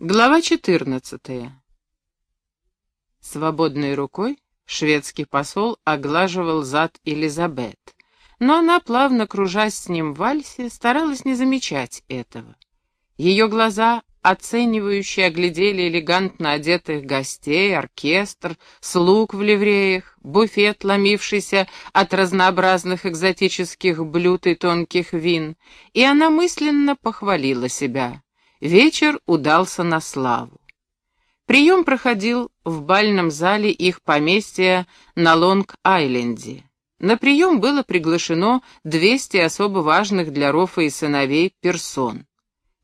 Глава 14. Свободной рукой шведский посол оглаживал зад Элизабет, но она, плавно кружась с ним в вальсе, старалась не замечать этого. Ее глаза, оценивающие, оглядели элегантно одетых гостей, оркестр, слуг в ливреях, буфет, ломившийся от разнообразных экзотических блюд и тонких вин, и она мысленно похвалила себя — Вечер удался на славу. Прием проходил в бальном зале их поместья на Лонг-Айленде. На прием было приглашено 200 особо важных для Рофа и сыновей персон.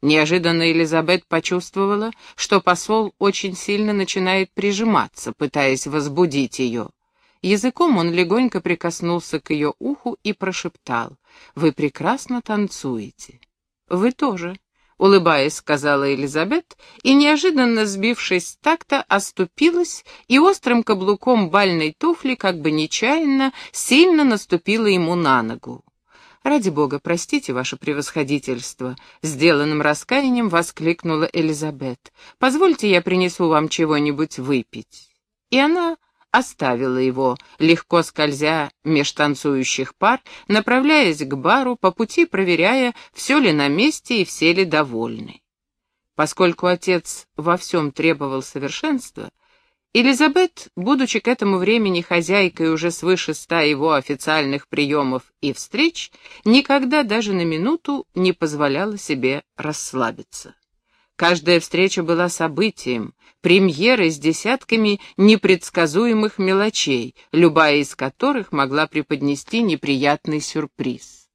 Неожиданно Элизабет почувствовала, что посол очень сильно начинает прижиматься, пытаясь возбудить ее. Языком он легонько прикоснулся к ее уху и прошептал, «Вы прекрасно танцуете». «Вы тоже», — улыбаясь, сказала Элизабет, и, неожиданно сбившись с такта, оступилась и острым каблуком бальной туфли, как бы нечаянно, сильно наступила ему на ногу. «Ради бога, простите ваше превосходительство», — сделанным раскаянием воскликнула Элизабет. «Позвольте, я принесу вам чего-нибудь выпить». И она оставила его, легко скользя меж танцующих пар, направляясь к бару, по пути проверяя, все ли на месте и все ли довольны. Поскольку отец во всем требовал совершенства, Элизабет, будучи к этому времени хозяйкой уже свыше ста его официальных приемов и встреч, никогда даже на минуту не позволяла себе расслабиться. Каждая встреча была событием, премьерой с десятками непредсказуемых мелочей, любая из которых могла преподнести неприятный сюрприз.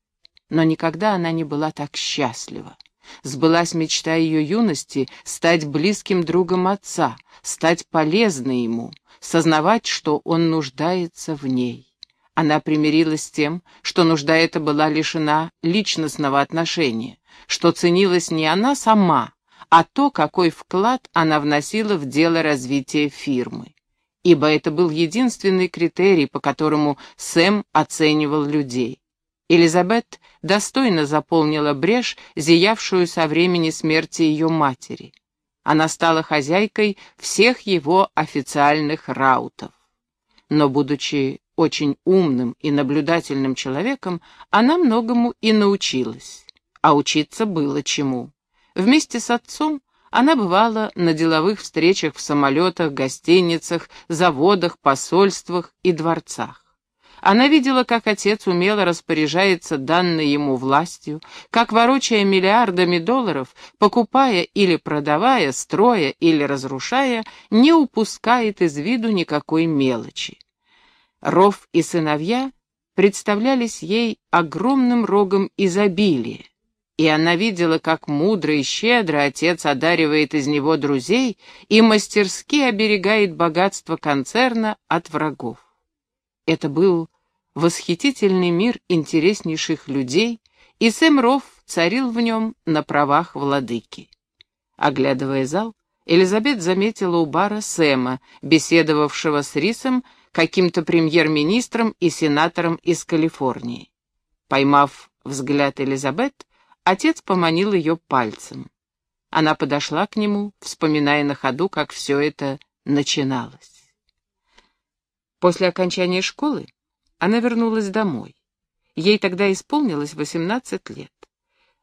Но никогда она не была так счастлива. Сбылась мечта ее юности стать близким другом отца, стать полезной ему, сознавать, что он нуждается в ней. Она примирилась с тем, что нужда эта была лишена личностного отношения, что ценилась не она сама, а то, какой вклад она вносила в дело развития фирмы. Ибо это был единственный критерий, по которому Сэм оценивал людей. Элизабет достойно заполнила брешь, зиявшую со времени смерти ее матери. Она стала хозяйкой всех его официальных раутов. Но, будучи очень умным и наблюдательным человеком, она многому и научилась. А учиться было чему. Вместе с отцом она бывала на деловых встречах в самолетах, гостиницах, заводах, посольствах и дворцах. Она видела, как отец умело распоряжается данной ему властью, как, ворочая миллиардами долларов, покупая или продавая, строя или разрушая, не упускает из виду никакой мелочи. Ров и сыновья представлялись ей огромным рогом изобилия, и она видела, как мудро и щедро отец одаривает из него друзей и мастерски оберегает богатство концерна от врагов. Это был восхитительный мир интереснейших людей, и Сэм Рофф царил в нем на правах владыки. Оглядывая зал, Элизабет заметила у бара Сэма, беседовавшего с Рисом, каким-то премьер-министром и сенатором из Калифорнии. Поймав взгляд Элизабет, Отец поманил ее пальцем. Она подошла к нему, вспоминая на ходу, как все это начиналось. После окончания школы она вернулась домой. Ей тогда исполнилось 18 лет.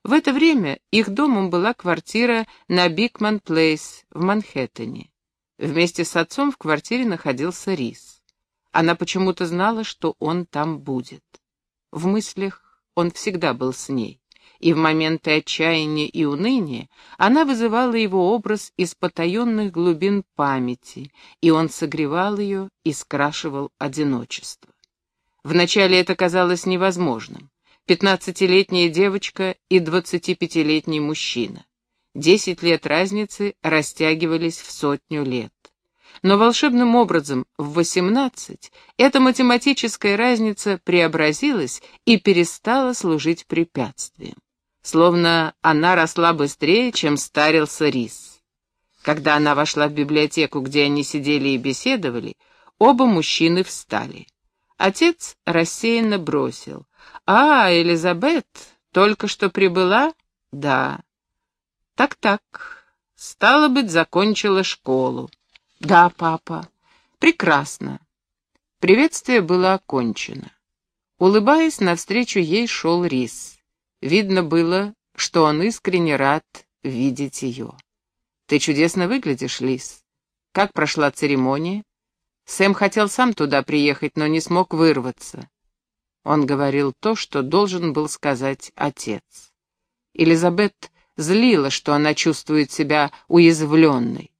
В это время их домом была квартира на Бикман Плейс в Манхэттене. Вместе с отцом в квартире находился Рис. Она почему-то знала, что он там будет. В мыслях он всегда был с ней и в моменты отчаяния и уныния она вызывала его образ из потаенных глубин памяти, и он согревал ее и скрашивал одиночество. Вначале это казалось невозможным. Пятнадцатилетняя девочка и двадцатипятилетний мужчина. Десять лет разницы растягивались в сотню лет. Но волшебным образом в восемнадцать эта математическая разница преобразилась и перестала служить препятствием словно она росла быстрее, чем старился рис. Когда она вошла в библиотеку, где они сидели и беседовали, оба мужчины встали. Отец рассеянно бросил. «А, Элизабет, только что прибыла?» «Да». «Так-так, Стало быть, закончила школу. Да, папа. Прекрасно. Приветствие было окончено. Улыбаясь, навстречу ей шел Рис. Видно было, что он искренне рад видеть ее. «Ты чудесно выглядишь, Лис. Как прошла церемония?» Сэм хотел сам туда приехать, но не смог вырваться. Он говорил то, что должен был сказать отец. Элизабет злила, что она чувствует себя уязвленной.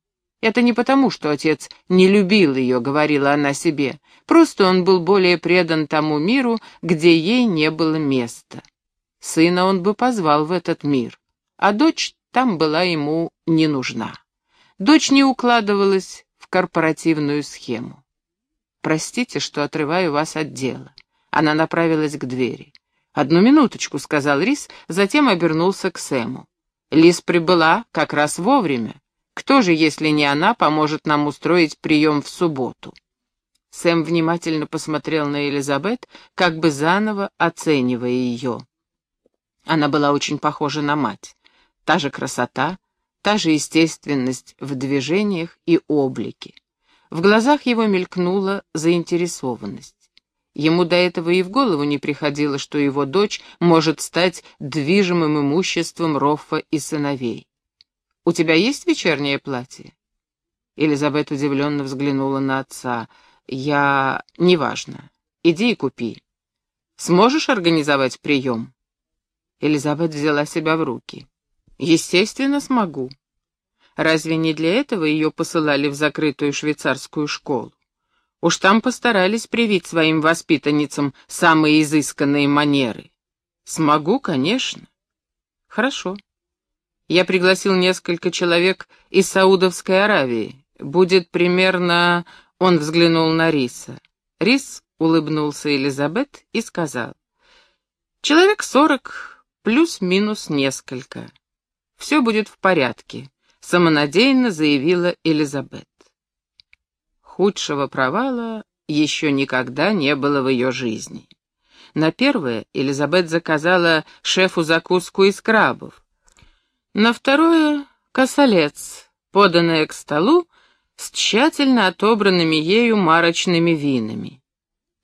Это не потому, что отец не любил ее, говорила она себе, просто он был более предан тому миру, где ей не было места. Сына он бы позвал в этот мир, а дочь там была ему не нужна. Дочь не укладывалась в корпоративную схему. «Простите, что отрываю вас от дела». Она направилась к двери. «Одну минуточку», — сказал Рис, затем обернулся к Сэму. Лис прибыла как раз вовремя. Кто же, если не она, поможет нам устроить прием в субботу?» Сэм внимательно посмотрел на Элизабет, как бы заново оценивая ее. Она была очень похожа на мать. Та же красота, та же естественность в движениях и облике. В глазах его мелькнула заинтересованность. Ему до этого и в голову не приходило, что его дочь может стать движимым имуществом Роффа и сыновей. «У тебя есть вечернее платье?» Элизабет удивленно взглянула на отца. «Я... неважно. Иди и купи. Сможешь организовать прием?» Элизабет взяла себя в руки. «Естественно, смогу. Разве не для этого ее посылали в закрытую швейцарскую школу? Уж там постарались привить своим воспитанницам самые изысканные манеры. Смогу, конечно. Хорошо. Я пригласил несколько человек из Саудовской Аравии. Будет примерно... Он взглянул на Риса. Рис улыбнулся Элизабет и сказал. Человек сорок плюс-минус несколько. Все будет в порядке самонадеянно заявила Элизабет. Худшего провала еще никогда не было в ее жизни. На первое Элизабет заказала шефу закуску из крабов. На второе — косолец, поданное к столу с тщательно отобранными ею марочными винами.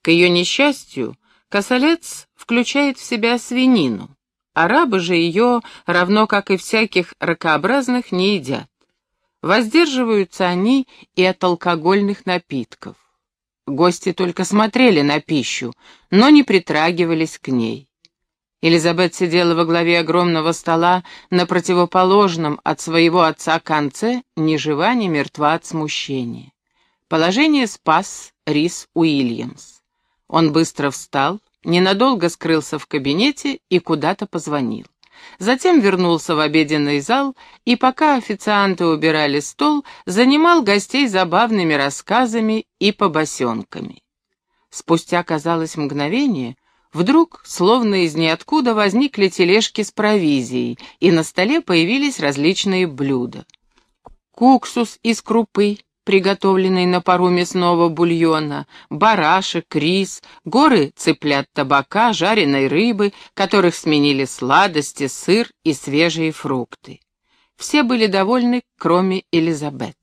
К ее несчастью, косолец включает в себя свинину. Арабы же ее, равно как и всяких ракообразных, не едят. Воздерживаются они и от алкогольных напитков. Гости только смотрели на пищу, но не притрагивались к ней. Элизабет сидела во главе огромного стола на противоположном от своего отца конце, ни жива, ни мертва от смущения. Положение спас Рис Уильямс. Он быстро встал, ненадолго скрылся в кабинете и куда-то позвонил. Затем вернулся в обеденный зал и, пока официанты убирали стол, занимал гостей забавными рассказами и побосенками. Спустя, казалось, мгновение, вдруг, словно из ниоткуда, возникли тележки с провизией, и на столе появились различные блюда. Куксус из крупы, приготовленный на пару мясного бульона, барашек, рис, горы цыплят табака, жареной рыбы, которых сменили сладости, сыр и свежие фрукты. Все были довольны, кроме Элизабет.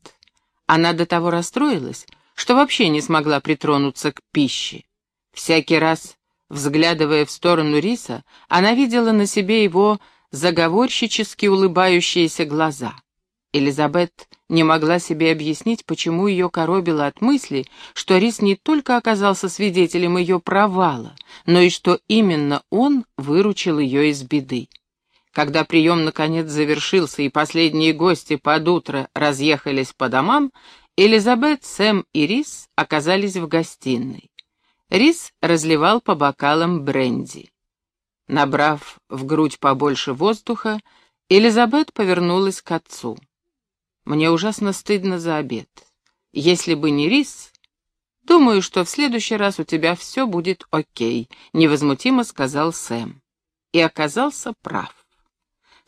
Она до того расстроилась, что вообще не смогла притронуться к пище. Всякий раз, взглядывая в сторону риса, она видела на себе его заговорщически улыбающиеся глаза — Элизабет не могла себе объяснить, почему ее коробило от мысли, что Рис не только оказался свидетелем ее провала, но и что именно он выручил ее из беды. Когда прием наконец завершился и последние гости под утро разъехались по домам, Элизабет, Сэм и Рис оказались в гостиной. Рис разливал по бокалам бренди. Набрав в грудь побольше воздуха, Элизабет повернулась к отцу. Мне ужасно стыдно за обед. Если бы не рис, думаю, что в следующий раз у тебя все будет окей», — невозмутимо сказал Сэм. И оказался прав.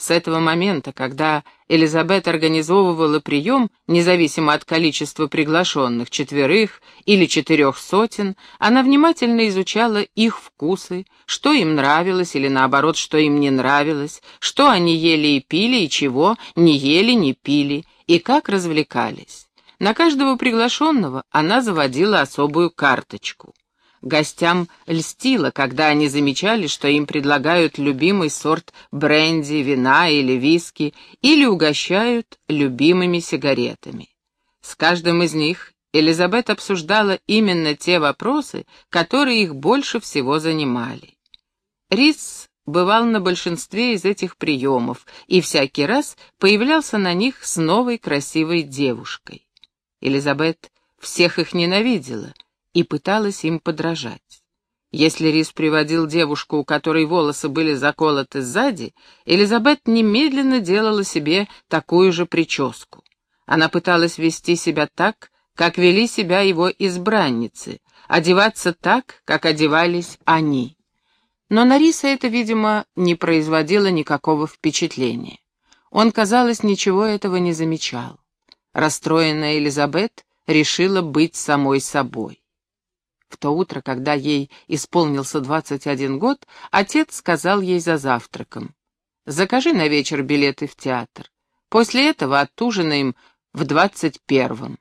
С этого момента, когда Элизабет организовывала прием, независимо от количества приглашенных, четверых или четырех сотен, она внимательно изучала их вкусы, что им нравилось или наоборот, что им не нравилось, что они ели и пили и чего не ели, не пили, и как развлекались. На каждого приглашенного она заводила особую карточку. Гостям льстило, когда они замечали, что им предлагают любимый сорт бренди, вина или виски, или угощают любимыми сигаретами. С каждым из них Элизабет обсуждала именно те вопросы, которые их больше всего занимали. Рис бывал на большинстве из этих приемов и всякий раз появлялся на них с новой красивой девушкой. Элизабет всех их ненавидела — и пыталась им подражать. Если Рис приводил девушку, у которой волосы были заколоты сзади, Элизабет немедленно делала себе такую же прическу. Она пыталась вести себя так, как вели себя его избранницы, одеваться так, как одевались они. Но на Риса это, видимо, не производило никакого впечатления. Он, казалось, ничего этого не замечал. Расстроенная Элизабет решила быть самой собой. В то утро, когда ей исполнился 21 год, отец сказал ей за завтраком, «Закажи на вечер билеты в театр. После этого отужинаем в двадцать первом».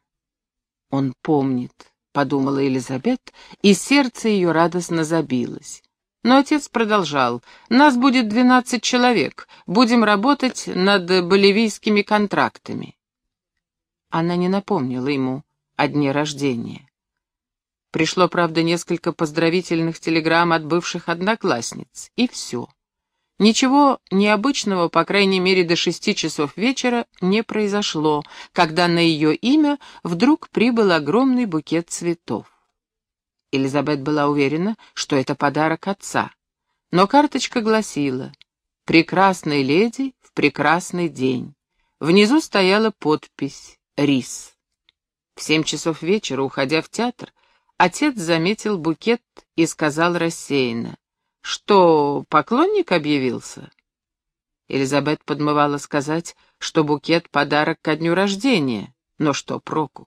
«Он помнит», — подумала Елизабет, и сердце ее радостно забилось. Но отец продолжал. «Нас будет двенадцать человек. Будем работать над боливийскими контрактами». Она не напомнила ему о дне рождения. Пришло, правда, несколько поздравительных телеграмм от бывших одноклассниц, и все. Ничего необычного, по крайней мере, до шести часов вечера не произошло, когда на ее имя вдруг прибыл огромный букет цветов. Элизабет была уверена, что это подарок отца, но карточка гласила «Прекрасной леди в прекрасный день». Внизу стояла подпись «Рис». В семь часов вечера, уходя в театр, Отец заметил букет и сказал рассеянно. «Что, поклонник объявился?» Элизабет подмывала сказать, что букет — подарок ко дню рождения. Но что проку?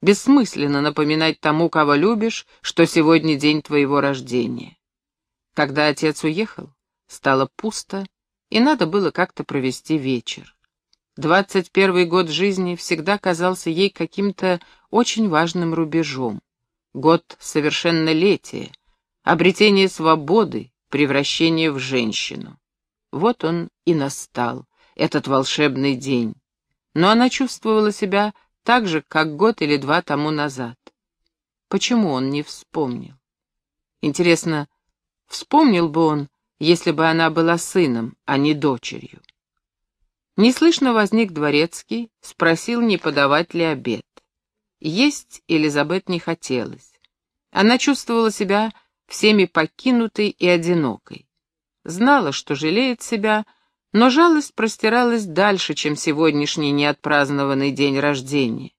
Бессмысленно напоминать тому, кого любишь, что сегодня день твоего рождения. Когда отец уехал, стало пусто, и надо было как-то провести вечер. Двадцать первый год жизни всегда казался ей каким-то очень важным рубежом год совершеннолетия, обретение свободы, превращение в женщину. Вот он и настал, этот волшебный день. Но она чувствовала себя так же, как год или два тому назад. Почему он не вспомнил? Интересно, вспомнил бы он, если бы она была сыном, а не дочерью? Неслышно возник дворецкий, спросил, не подавать ли обед. Есть Элизабет не хотелось. Она чувствовала себя всеми покинутой и одинокой. Знала, что жалеет себя, но жалость простиралась дальше, чем сегодняшний неотпразднованный день рождения.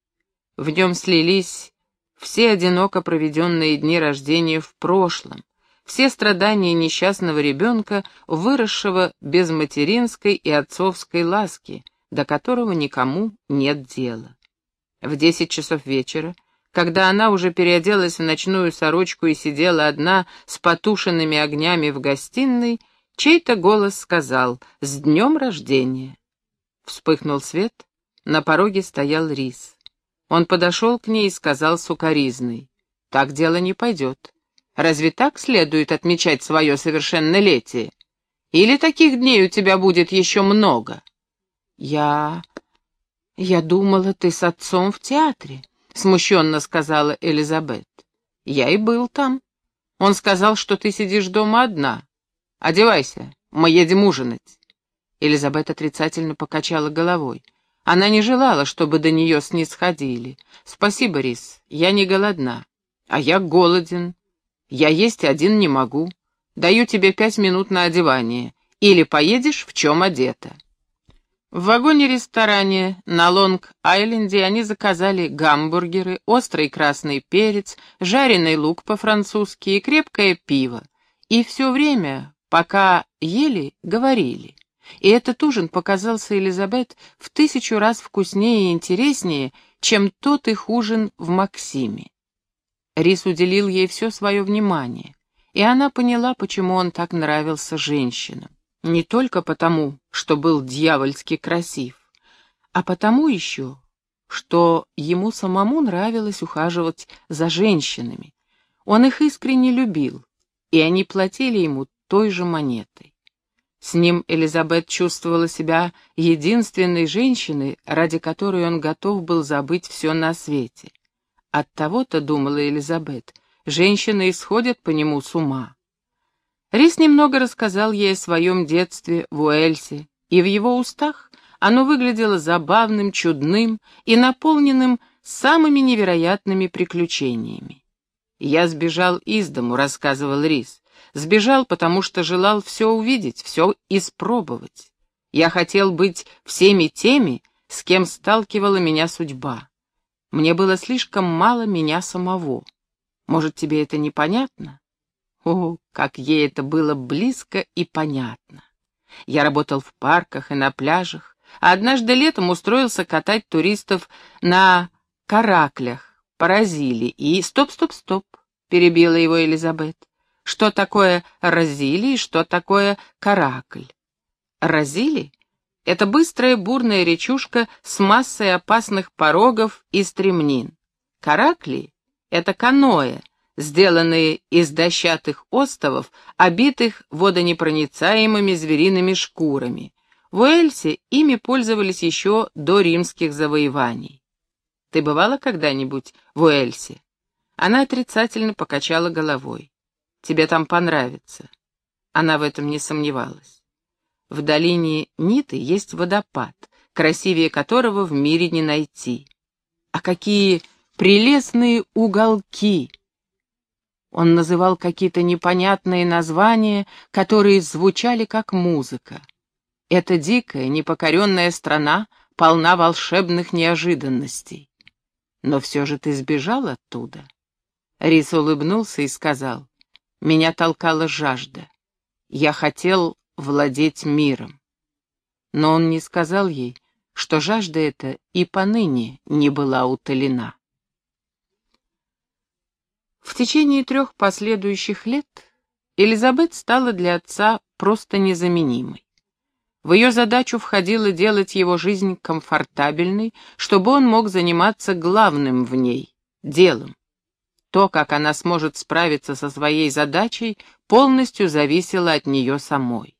В нем слились все одиноко проведенные дни рождения в прошлом, все страдания несчастного ребенка, выросшего без материнской и отцовской ласки, до которого никому нет дела. В десять часов вечера, когда она уже переоделась в ночную сорочку и сидела одна с потушенными огнями в гостиной, чей-то голос сказал «С днем рождения!». Вспыхнул свет, на пороге стоял Рис. Он подошел к ней и сказал сукоризный «Так дело не пойдет. Разве так следует отмечать свое совершеннолетие? Или таких дней у тебя будет еще много?» «Я «Я думала, ты с отцом в театре», — смущенно сказала Элизабет. «Я и был там. Он сказал, что ты сидишь дома одна. Одевайся, мы едем ужинать». Элизабет отрицательно покачала головой. Она не желала, чтобы до нее снисходили. «Спасибо, Рис, я не голодна. А я голоден. Я есть один не могу. Даю тебе пять минут на одевание. Или поедешь, в чем одета». В вагоне-ресторане на Лонг-Айленде они заказали гамбургеры, острый красный перец, жареный лук по-французски и крепкое пиво. И все время, пока ели, говорили. и этот ужин показался Элизабет в тысячу раз вкуснее и интереснее, чем тот их ужин в Максиме. Рис уделил ей все свое внимание, и она поняла, почему он так нравился женщинам. Не только потому, что был дьявольски красив, а потому еще, что ему самому нравилось ухаживать за женщинами. Он их искренне любил, и они платили ему той же монетой. С ним Элизабет чувствовала себя единственной женщиной, ради которой он готов был забыть все на свете. От того-то, думала Элизабет, женщины исходят по нему с ума. Рис немного рассказал ей о своем детстве в Уэльсе, и в его устах оно выглядело забавным, чудным и наполненным самыми невероятными приключениями. «Я сбежал из дому», — рассказывал Рис. «Сбежал, потому что желал все увидеть, все испробовать. Я хотел быть всеми теми, с кем сталкивала меня судьба. Мне было слишком мало меня самого. Может, тебе это непонятно? О, как ей это было близко и понятно. Я работал в парках и на пляжах, а однажды летом устроился катать туристов на караклях по Розили и... Стоп, стоп, стоп, перебила его Элизабет. Что такое Розили и что такое каракль? Розили это быстрая бурная речушка с массой опасных порогов и стремнин. Каракли — это каноэ, сделанные из дощатых остовов, обитых водонепроницаемыми звериными шкурами. В Уэльсе ими пользовались еще до римских завоеваний. Ты бывала когда-нибудь в Уэльсе? Она отрицательно покачала головой. Тебе там понравится. Она в этом не сомневалась. В долине Ниты есть водопад, красивее которого в мире не найти. А какие прелестные уголки! Он называл какие-то непонятные названия, которые звучали как музыка. Эта дикая, непокоренная страна полна волшебных неожиданностей. Но все же ты сбежал оттуда. Рис улыбнулся и сказал, меня толкала жажда. Я хотел владеть миром. Но он не сказал ей, что жажда эта и поныне не была утолена. В течение трех последующих лет Элизабет стала для отца просто незаменимой. В ее задачу входило делать его жизнь комфортабельной, чтобы он мог заниматься главным в ней — делом. То, как она сможет справиться со своей задачей, полностью зависело от нее самой.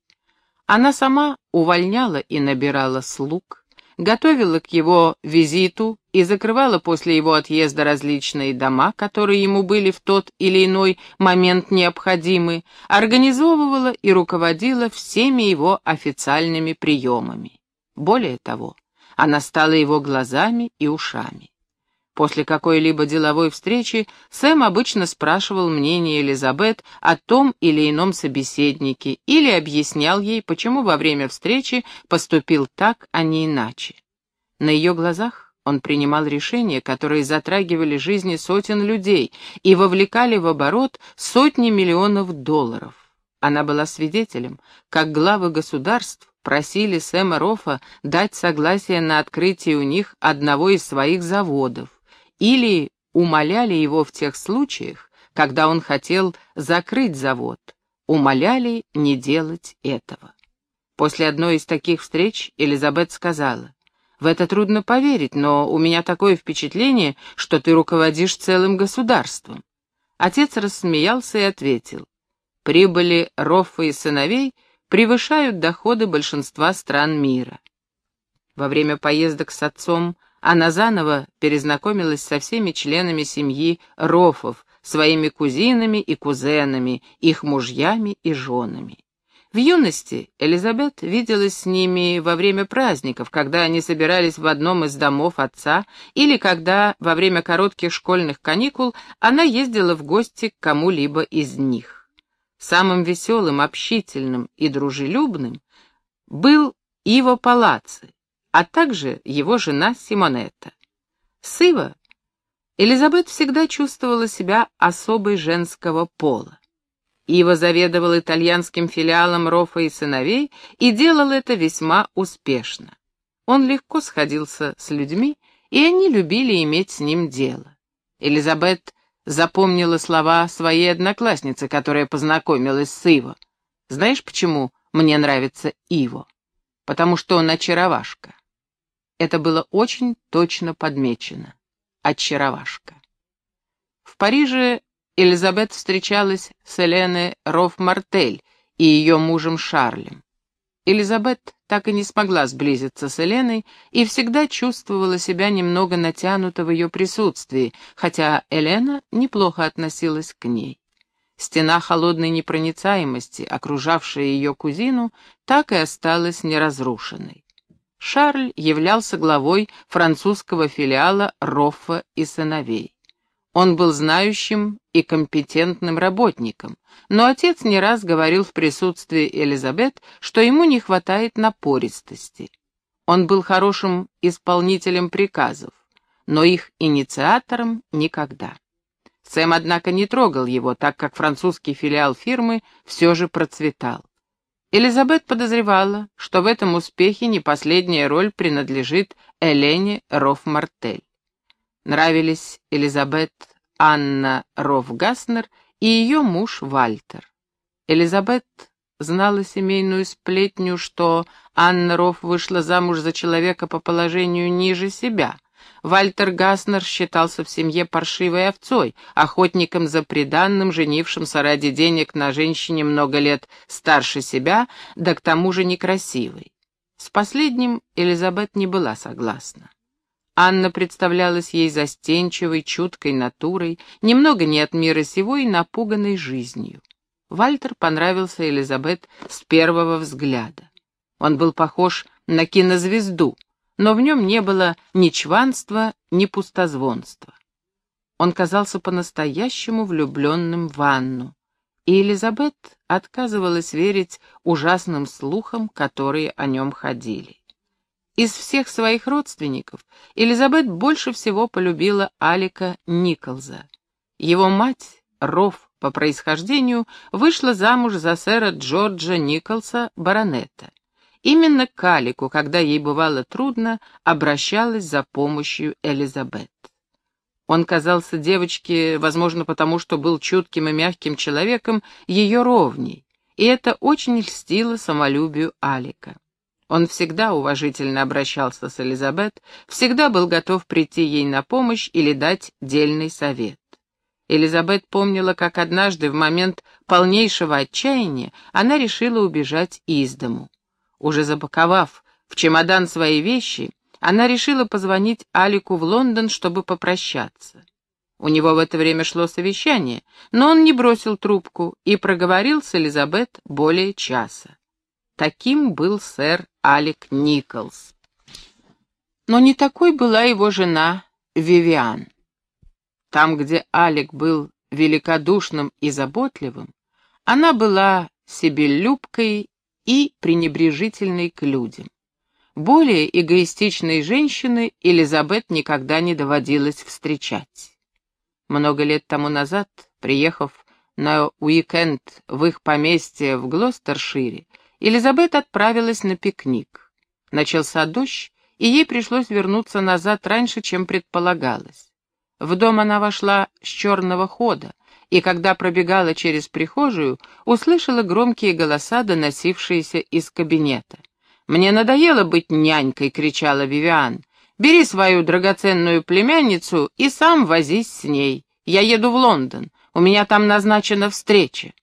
Она сама увольняла и набирала слуг, готовила к его визиту и закрывала после его отъезда различные дома, которые ему были в тот или иной момент необходимы, организовывала и руководила всеми его официальными приемами. Более того, она стала его глазами и ушами. После какой-либо деловой встречи Сэм обычно спрашивал мнение Элизабет о том или ином собеседнике или объяснял ей, почему во время встречи поступил так, а не иначе. На ее глазах он принимал решения, которые затрагивали жизни сотен людей и вовлекали в оборот сотни миллионов долларов. Она была свидетелем, как главы государств просили Сэма Рофа дать согласие на открытие у них одного из своих заводов, или умоляли его в тех случаях, когда он хотел закрыть завод, умоляли не делать этого. После одной из таких встреч Элизабет сказала, «В это трудно поверить, но у меня такое впечатление, что ты руководишь целым государством». Отец рассмеялся и ответил, «Прибыли Роффа и сыновей превышают доходы большинства стран мира». Во время поездок с отцом она заново перезнакомилась со всеми членами семьи Рофов, своими кузинами и кузенами, их мужьями и женами. В юности Элизабет виделась с ними во время праздников, когда они собирались в одном из домов отца, или когда во время коротких школьных каникул она ездила в гости к кому-либо из них. Самым веселым, общительным и дружелюбным был Иво Палаци, а также его жена Симонетта. С Ива Элизабет всегда чувствовала себя особой женского пола. Ива заведовал итальянским филиалом Рофа и сыновей и делал это весьма успешно. Он легко сходился с людьми, и они любили иметь с ним дело. Элизабет запомнила слова своей одноклассницы, которая познакомилась с Иво. «Знаешь, почему мне нравится Иво? Потому что он очаровашка». Это было очень точно подмечено. Очаровашка. В Париже Элизабет встречалась с Эленой Роф-Мартель и ее мужем Шарлем. Элизабет так и не смогла сблизиться с Еленой и всегда чувствовала себя немного натянуто в ее присутствии, хотя Елена неплохо относилась к ней. Стена холодной непроницаемости, окружавшая ее кузину, так и осталась неразрушенной. Шарль являлся главой французского филиала Роффа и сыновей. Он был знающим и компетентным работником, но отец не раз говорил в присутствии Элизабет, что ему не хватает напористости. Он был хорошим исполнителем приказов, но их инициатором никогда. Сэм, однако, не трогал его, так как французский филиал фирмы все же процветал. Элизабет подозревала, что в этом успехе не последняя роль принадлежит Элене Рофмартель. Нравились Элизабет Анна Рофгаснер и ее муж Вальтер. Элизабет знала семейную сплетню, что Анна Роф вышла замуж за человека по положению ниже себя. Вальтер Гаснер считался в семье паршивой овцой, охотником за приданным, женившимся ради денег на женщине много лет старше себя, да к тому же некрасивой. С последним Элизабет не была согласна. Анна представлялась ей застенчивой, чуткой натурой, немного не от мира сего и напуганной жизнью. Вальтер понравился Элизабет с первого взгляда. Он был похож на кинозвезду, но в нем не было ни чванства, ни пустозвонства. Он казался по-настоящему влюбленным в Анну, и Элизабет отказывалась верить ужасным слухам, которые о нем ходили. Из всех своих родственников Элизабет больше всего полюбила Алика Николза. Его мать, Ров по происхождению, вышла замуж за сэра Джорджа Николса, баронета. Именно к Алику, когда ей бывало трудно, обращалась за помощью Элизабет. Он казался девочке, возможно, потому что был чутким и мягким человеком, ее ровней, и это очень льстило самолюбию Алика. Он всегда уважительно обращался с Элизабет, всегда был готов прийти ей на помощь или дать дельный совет. Элизабет помнила, как однажды в момент полнейшего отчаяния она решила убежать из дому. Уже запаковав в чемодан свои вещи, она решила позвонить Алику в Лондон, чтобы попрощаться. У него в это время шло совещание, но он не бросил трубку и проговорил с Элизабет более часа. Таким был сэр Алек Николс. Но не такой была его жена Вивиан. Там, где Алек был великодушным и заботливым, она была себелюбкой и пренебрежительной к людям. Более эгоистичной женщины Элизабет никогда не доводилось встречать. Много лет тому назад, приехав на уикенд в их поместье в Глостершире, Элизабет отправилась на пикник. Начался дождь, и ей пришлось вернуться назад раньше, чем предполагалось. В дом она вошла с черного хода, и когда пробегала через прихожую, услышала громкие голоса, доносившиеся из кабинета. «Мне надоело быть нянькой!» — кричала Вивиан. «Бери свою драгоценную племянницу и сам возись с ней. Я еду в Лондон, у меня там назначена встреча».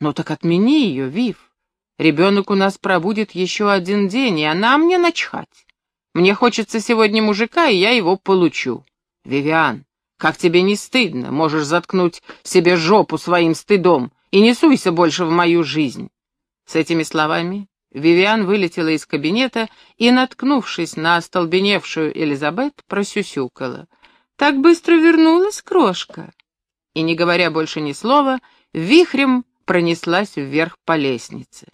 «Ну так отмени ее, Вив. Ребенок у нас пробудет еще один день, и она мне начхать. Мне хочется сегодня мужика, и я его получу. Вивиан, как тебе не стыдно? Можешь заткнуть себе жопу своим стыдом и не суйся больше в мою жизнь. С этими словами Вивиан вылетела из кабинета и, наткнувшись на остолбеневшую Элизабет, просюсюкала. «Так быстро вернулась, крошка!» И, не говоря больше ни слова, вихрем пронеслась вверх по лестнице.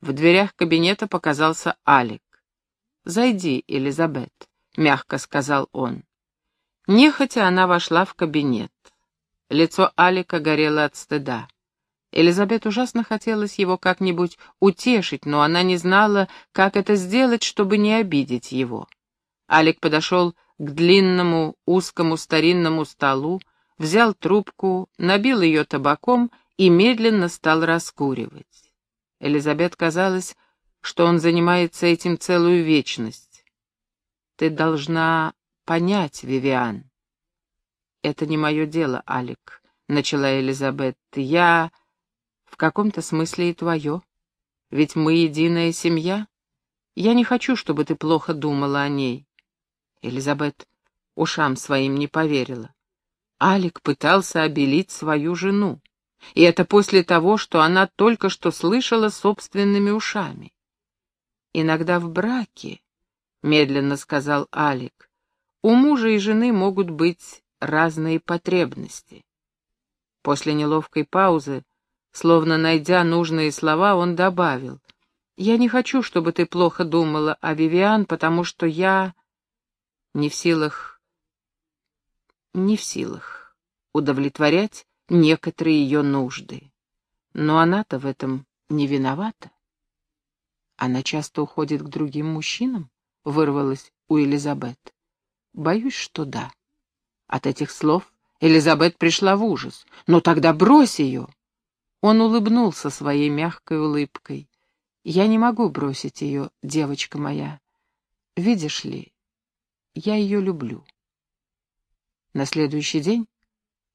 В дверях кабинета показался Алик. «Зайди, Элизабет», — мягко сказал он. Нехотя она вошла в кабинет. Лицо Алика горело от стыда. Элизабет ужасно хотелось его как-нибудь утешить, но она не знала, как это сделать, чтобы не обидеть его. Алик подошел к длинному узкому старинному столу, взял трубку, набил ее табаком и медленно стал раскуривать. Элизабет казалось, что он занимается этим целую вечность. «Ты должна понять, Вивиан». «Это не мое дело, Алик», — начала Элизабет. «Я в каком-то смысле и твое. Ведь мы единая семья. Я не хочу, чтобы ты плохо думала о ней». Элизабет ушам своим не поверила. Алик пытался обелить свою жену. И это после того, что она только что слышала собственными ушами. «Иногда в браке», — медленно сказал Алик, — «у мужа и жены могут быть разные потребности». После неловкой паузы, словно найдя нужные слова, он добавил, «Я не хочу, чтобы ты плохо думала о Вивиан, потому что я не в силах, не в силах удовлетворять некоторые ее нужды. Но она-то в этом не виновата. Она часто уходит к другим мужчинам, вырвалась у Элизабет. Боюсь, что да. От этих слов Элизабет пришла в ужас. «Ну тогда брось ее!» Он улыбнулся своей мягкой улыбкой. «Я не могу бросить ее, девочка моя. Видишь ли, я ее люблю». На следующий день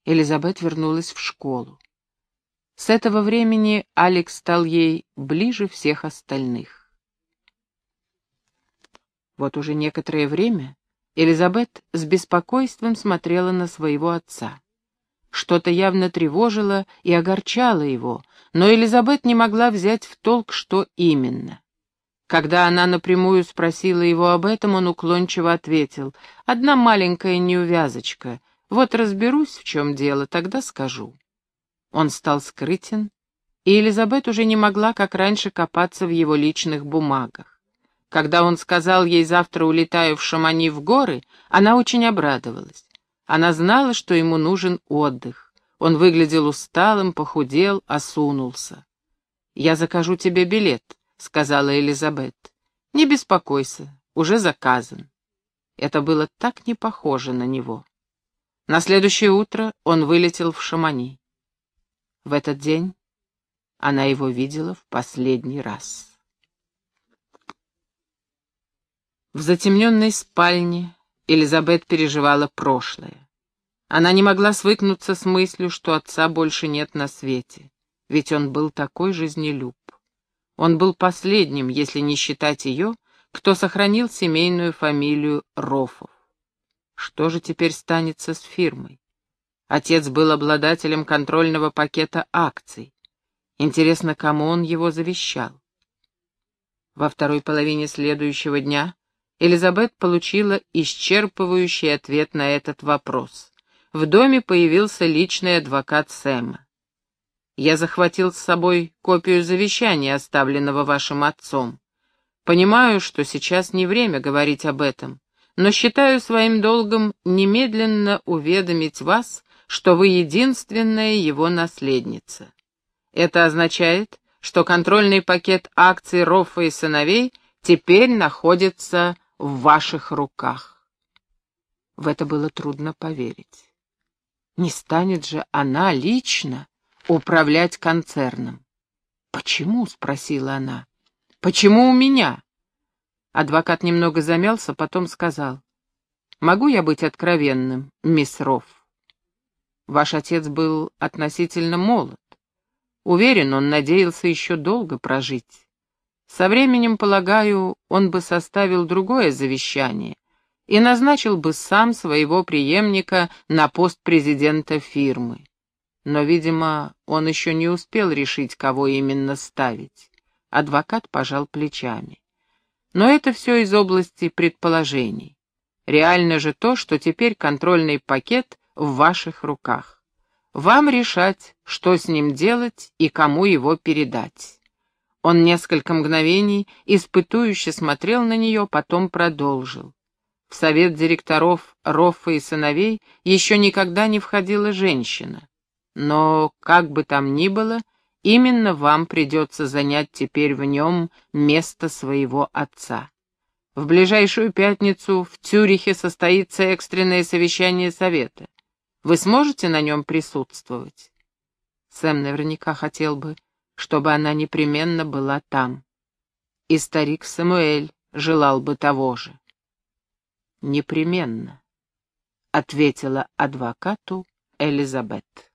Элизабет вернулась в школу. С этого времени Алекс стал ей ближе всех остальных. Вот уже некоторое время Элизабет с беспокойством смотрела на своего отца. Что-то явно тревожило и огорчало его, но Элизабет не могла взять в толк, что именно. Когда она напрямую спросила его об этом, он уклончиво ответил, «Одна маленькая неувязочка — вот разберусь, в чем дело, тогда скажу. Он стал скрытен, и Элизабет уже не могла, как раньше, копаться в его личных бумагах. Когда он сказал ей «завтра улетаю в Шамани в горы», она очень обрадовалась. Она знала, что ему нужен отдых. Он выглядел усталым, похудел, осунулся. «Я закажу тебе билет», — сказала Элизабет. «Не беспокойся, уже заказан». Это было так не похоже на него. На следующее утро он вылетел в Шамани. В этот день она его видела в последний раз. В затемненной спальне Элизабет переживала прошлое. Она не могла свыкнуться с мыслью, что отца больше нет на свете, ведь он был такой жизнелюб. Он был последним, если не считать ее, кто сохранил семейную фамилию Рофов. Что же теперь станется с фирмой? Отец был обладателем контрольного пакета акций. Интересно, кому он его завещал? Во второй половине следующего дня Элизабет получила исчерпывающий ответ на этот вопрос. В доме появился личный адвокат Сэма. «Я захватил с собой копию завещания, оставленного вашим отцом. Понимаю, что сейчас не время говорить об этом, но считаю своим долгом немедленно уведомить вас, что вы единственная его наследница. Это означает, что контрольный пакет акций Роффа и сыновей теперь находится в ваших руках. В это было трудно поверить. Не станет же она лично управлять концерном. «Почему?» — спросила она. «Почему у меня?» Адвокат немного замялся, потом сказал. «Могу я быть откровенным, мисс Рофф? Ваш отец был относительно молод. Уверен, он надеялся еще долго прожить. Со временем, полагаю, он бы составил другое завещание и назначил бы сам своего преемника на пост президента фирмы. Но, видимо, он еще не успел решить, кого именно ставить. Адвокат пожал плечами. Но это все из области предположений. Реально же то, что теперь контрольный пакет в ваших руках. Вам решать, что с ним делать и кому его передать. Он несколько мгновений испытующе смотрел на нее, потом продолжил. В совет директоров Роффа и сыновей еще никогда не входила женщина. Но, как бы там ни было, именно вам придется занять теперь в нем место своего отца. В ближайшую пятницу в Цюрихе состоится экстренное совещание совета. Вы сможете на нем присутствовать? Сэм наверняка хотел бы, чтобы она непременно была там. И старик Самуэль желал бы того же. «Непременно», — ответила адвокату Элизабет.